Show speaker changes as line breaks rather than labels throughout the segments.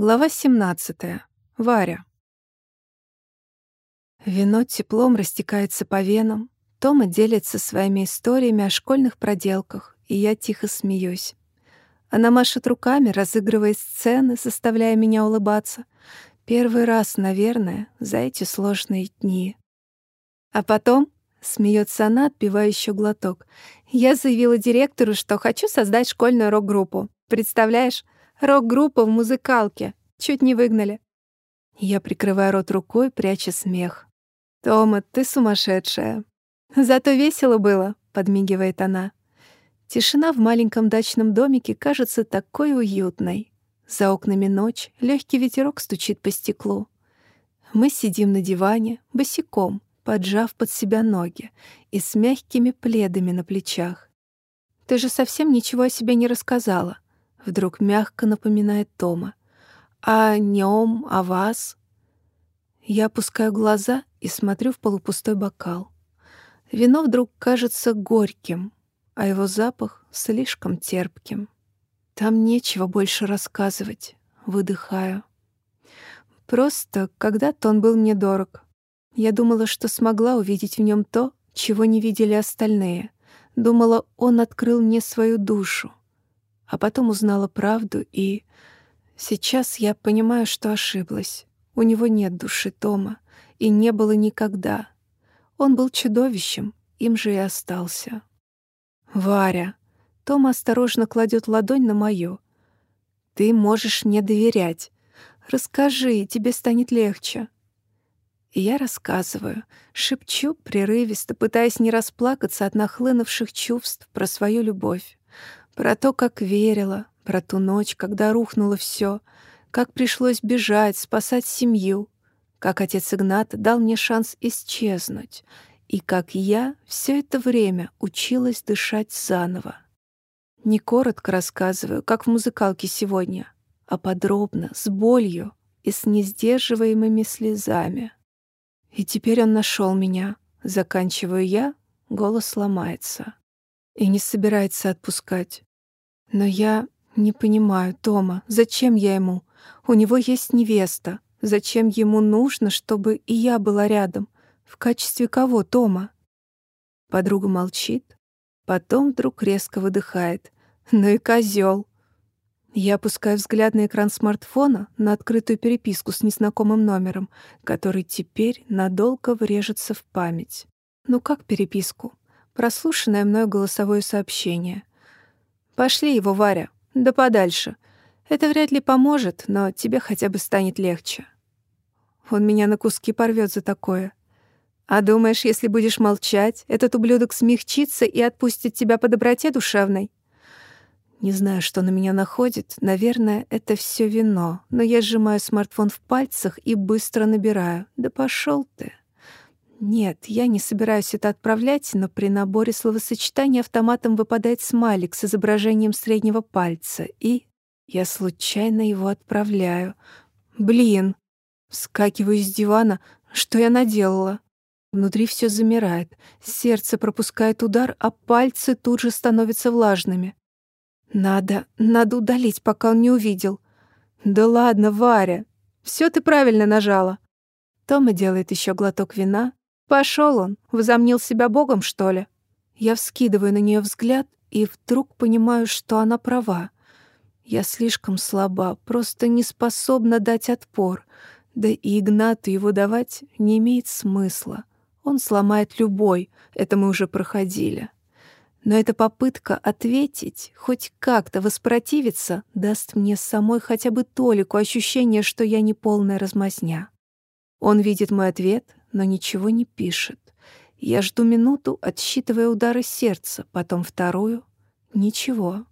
Глава 17. Варя. Вино теплом растекается по венам. Тома делится своими историями о школьных проделках, и я тихо смеюсь. Она машет руками, разыгрывая сцены, заставляя меня улыбаться. Первый раз, наверное, за эти сложные дни. А потом, смеется она, отпивая еще глоток, я заявила директору, что хочу создать школьную рок-группу. Представляешь? Рок-группа в музыкалке. Чуть не выгнали. Я прикрываю рот рукой, пряча смех. «Тома, ты сумасшедшая». «Зато весело было», — подмигивает она. Тишина в маленьком дачном домике кажется такой уютной. За окнами ночь, легкий ветерок стучит по стеклу. Мы сидим на диване, босиком, поджав под себя ноги и с мягкими пледами на плечах. «Ты же совсем ничего о себе не рассказала», Вдруг мягко напоминает Тома. «А о нем, о вас?» Я опускаю глаза и смотрю в полупустой бокал. Вино вдруг кажется горьким, а его запах слишком терпким. Там нечего больше рассказывать, выдыхаю. Просто когда-то он был мне дорог. Я думала, что смогла увидеть в нем то, чего не видели остальные. Думала, он открыл мне свою душу а потом узнала правду, и сейчас я понимаю, что ошиблась. У него нет души Тома, и не было никогда. Он был чудовищем, им же и остался. «Варя!» Том осторожно кладет ладонь на мою. «Ты можешь мне доверять. Расскажи, тебе станет легче». И я рассказываю, шепчу прерывисто, пытаясь не расплакаться от нахлынувших чувств про свою любовь. Про то, как верила, про ту ночь, когда рухнуло все, как пришлось бежать, спасать семью, как отец Игнат дал мне шанс исчезнуть, и как я все это время училась дышать заново. Не коротко рассказываю, как в музыкалке сегодня, а подробно, с болью и с несдерживаемыми слезами. И теперь он нашел меня. Заканчиваю я, голос ломается. И не собирается отпускать. Но я не понимаю, Тома, зачем я ему? У него есть невеста. Зачем ему нужно, чтобы и я была рядом? В качестве кого, Тома? Подруга молчит, потом вдруг резко выдыхает. Ну и козел. Я опускаю взгляд на экран смартфона, на открытую переписку с незнакомым номером, который теперь надолго врежется в память. Ну как переписку? Прослушанное мною голосовое сообщение. Пошли его, Варя, да подальше. Это вряд ли поможет, но тебе хотя бы станет легче. Он меня на куски порвет за такое. А думаешь, если будешь молчать, этот ублюдок смягчится и отпустит тебя по доброте душевной? Не знаю, что на меня находит. Наверное, это все вино. Но я сжимаю смартфон в пальцах и быстро набираю. Да пошел ты. Нет, я не собираюсь это отправлять, но при наборе словосочетаний автоматом выпадает смайлик с изображением среднего пальца, и я случайно его отправляю. Блин! Вскакиваю с дивана. Что я наделала? Внутри все замирает. Сердце пропускает удар, а пальцы тут же становятся влажными. Надо, надо удалить, пока он не увидел. Да ладно, Варя, все ты правильно нажала. Тома делает еще глоток вина, Пошел он, возомнил себя богом, что ли? Я вскидываю на нее взгляд и вдруг понимаю, что она права. Я слишком слаба, просто не способна дать отпор. Да и Игнату его давать не имеет смысла. Он сломает любой, это мы уже проходили. Но эта попытка ответить, хоть как-то воспротивиться, даст мне самой хотя бы толику ощущения, что я не полная размазня. Он видит мой ответ, но ничего не пишет. Я жду минуту, отсчитывая удары сердца, потом вторую. Ничего.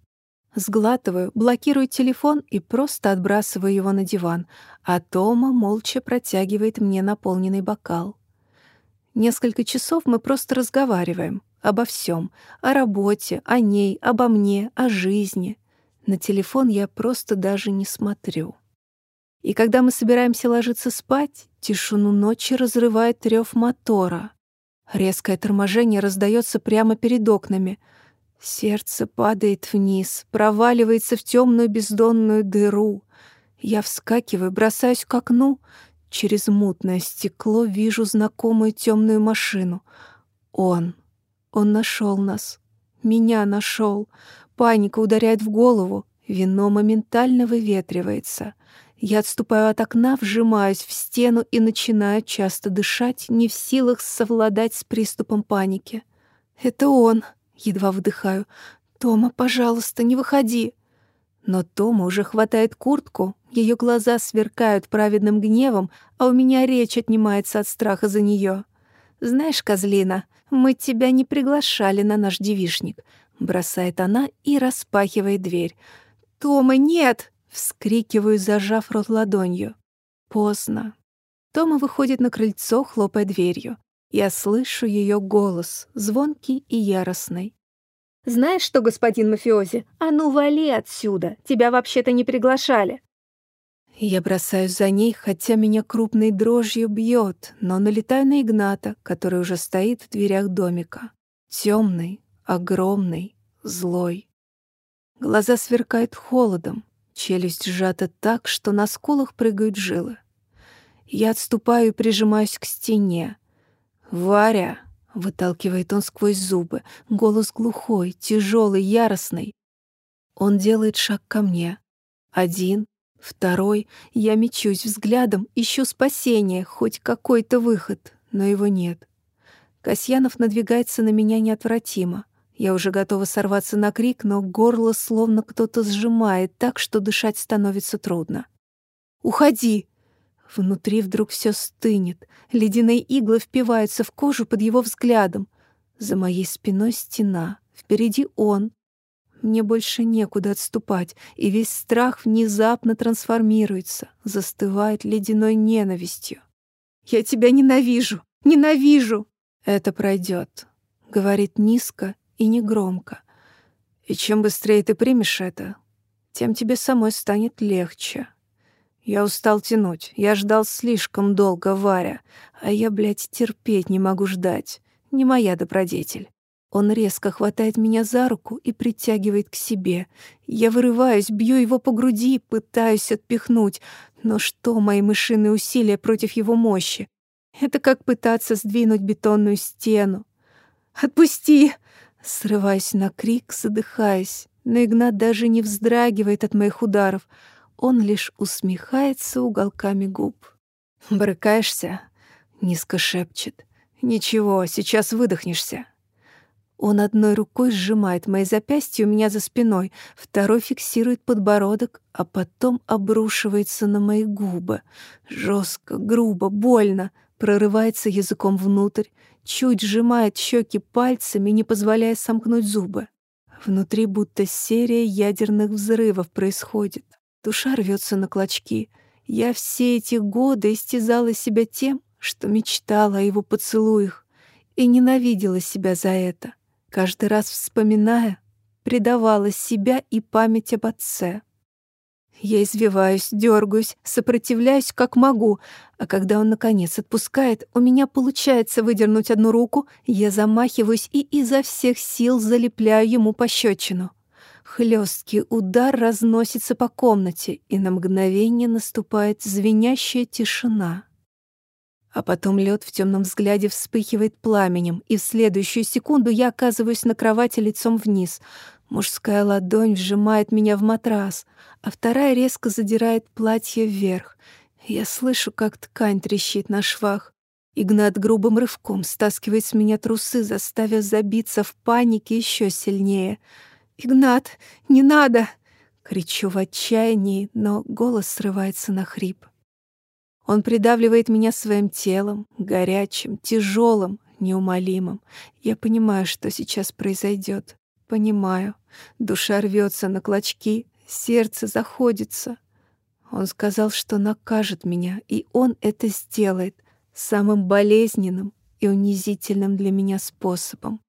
Сглатываю, блокирую телефон и просто отбрасываю его на диван, а Тома молча протягивает мне наполненный бокал. Несколько часов мы просто разговариваем обо всем, о работе, о ней, обо мне, о жизни. На телефон я просто даже не смотрю. И когда мы собираемся ложиться спать, тишину ночи разрывает рев мотора. Резкое торможение раздается прямо перед окнами. Сердце падает вниз, проваливается в темную бездонную дыру. Я вскакиваю, бросаюсь к окну. Через мутное стекло вижу знакомую темную машину. Он. Он нашел нас. Меня нашел. Паника ударяет в голову. Вино моментально выветривается. Я отступаю от окна, вжимаюсь в стену и начинаю часто дышать, не в силах совладать с приступом паники. «Это он!» — едва выдыхаю. «Тома, пожалуйста, не выходи!» Но Тома уже хватает куртку, ее глаза сверкают праведным гневом, а у меня речь отнимается от страха за нее. «Знаешь, козлина, мы тебя не приглашали на наш девишник», — бросает она и распахивает дверь. «Тома, нет!» — вскрикиваю, зажав рот ладонью. Поздно. Тома выходит на крыльцо, хлопая дверью. Я слышу ее голос, звонкий и яростный.
«Знаешь что, господин мафиози? А ну вали отсюда! Тебя вообще-то не приглашали!»
Я бросаюсь за ней, хотя меня крупной дрожью бьет, но налетаю на Игната, который уже стоит в дверях домика. Темный, огромный, злой. Глаза сверкают холодом, челюсть сжата так, что на скулах прыгают жилы. Я отступаю и прижимаюсь к стене. «Варя!» — выталкивает он сквозь зубы, голос глухой, тяжелый, яростный. Он делает шаг ко мне. Один, Второй, я мечусь взглядом, ищу спасения, хоть какой-то выход, но его нет. Касьянов надвигается на меня неотвратимо. Я уже готова сорваться на крик, но горло словно кто-то сжимает так, что дышать становится трудно. «Уходи!» Внутри вдруг все стынет. Ледяные иглы впиваются в кожу под его взглядом. За моей спиной стена. Впереди он, мне больше некуда отступать, и весь страх внезапно трансформируется, застывает ледяной ненавистью. «Я тебя ненавижу! Ненавижу!» «Это пройдет», — говорит низко и негромко. «И чем быстрее ты примешь это, тем тебе самой станет легче. Я устал тянуть, я ждал слишком долго, Варя, а я, блядь, терпеть не могу ждать. Не моя добродетель. Он резко хватает меня за руку и притягивает к себе. Я вырываюсь, бью его по груди, пытаюсь отпихнуть. Но что мои мышиные усилия против его мощи? Это как пытаться сдвинуть бетонную стену. «Отпусти!» Срываюсь на крик, задыхаясь. Но Игнат даже не вздрагивает от моих ударов. Он лишь усмехается уголками губ. «Брыкаешься?» — низко шепчет. «Ничего, сейчас выдохнешься». Он одной рукой сжимает мои запястья у меня за спиной, второй фиксирует подбородок, а потом обрушивается на мои губы. Жестко, грубо, больно, прорывается языком внутрь, чуть сжимает щеки пальцами, не позволяя сомкнуть зубы. Внутри будто серия ядерных взрывов происходит. Душа рвется на клочки. Я все эти годы истязала себя тем, что мечтала о его поцелуях, и ненавидела себя за это каждый раз вспоминая, предавала себя и память об отце. Я извиваюсь, дергаюсь, сопротивляюсь как могу, а когда он, наконец, отпускает, у меня получается выдернуть одну руку, я замахиваюсь и изо всех сил залепляю ему пощечину. Хлесткий удар разносится по комнате, и на мгновение наступает звенящая тишина. А потом лед в темном взгляде вспыхивает пламенем, и в следующую секунду я оказываюсь на кровати лицом вниз. Мужская ладонь вжимает меня в матрас, а вторая резко задирает платье вверх. Я слышу, как ткань трещит на швах. Игнат грубым рывком стаскивает с меня трусы, заставив забиться в панике еще сильнее. «Игнат, не надо!» Кричу в отчаянии, но голос срывается на хрип. Он придавливает меня своим телом, горячим, тяжелым, неумолимым. Я понимаю, что сейчас произойдет. Понимаю. Душа рвется на клочки, сердце заходится. Он сказал, что накажет меня, и он это сделает самым болезненным и унизительным для меня способом.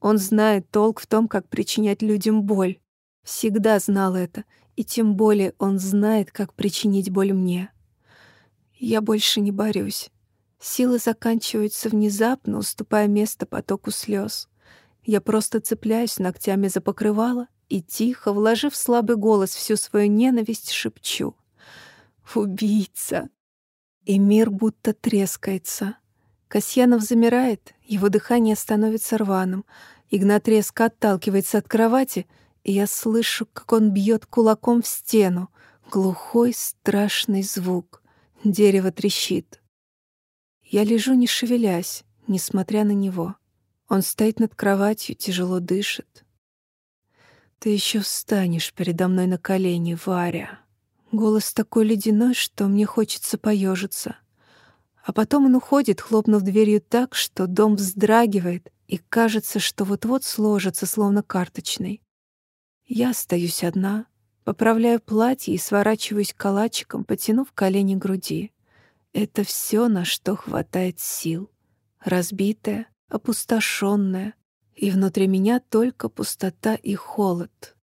Он знает толк в том, как причинять людям боль. Всегда знал это, и тем более он знает, как причинить боль мне. Я больше не борюсь. Силы заканчиваются внезапно, уступая место потоку слез. Я просто цепляюсь ногтями за покрывало и тихо, вложив слабый голос всю свою ненависть, шепчу. Убийца. И мир будто трескается. Касьянов замирает, его дыхание становится рваным. Игнат резко отталкивается от кровати, и я слышу, как он бьет кулаком в стену. Глухой, страшный звук. Дерево трещит. Я лежу, не шевелясь, несмотря на него. Он стоит над кроватью, тяжело дышит. «Ты еще встанешь передо мной на колени, Варя». Голос такой ледяной, что мне хочется поежиться. А потом он уходит, хлопнув дверью так, что дом вздрагивает, и кажется, что вот-вот сложится, словно карточный. Я остаюсь одна, поправляю платье и сворачиваюсь калачиком, потянув колени груди. Это все, на что хватает сил. Разбитая, опустошенная, и внутри меня только пустота и холод.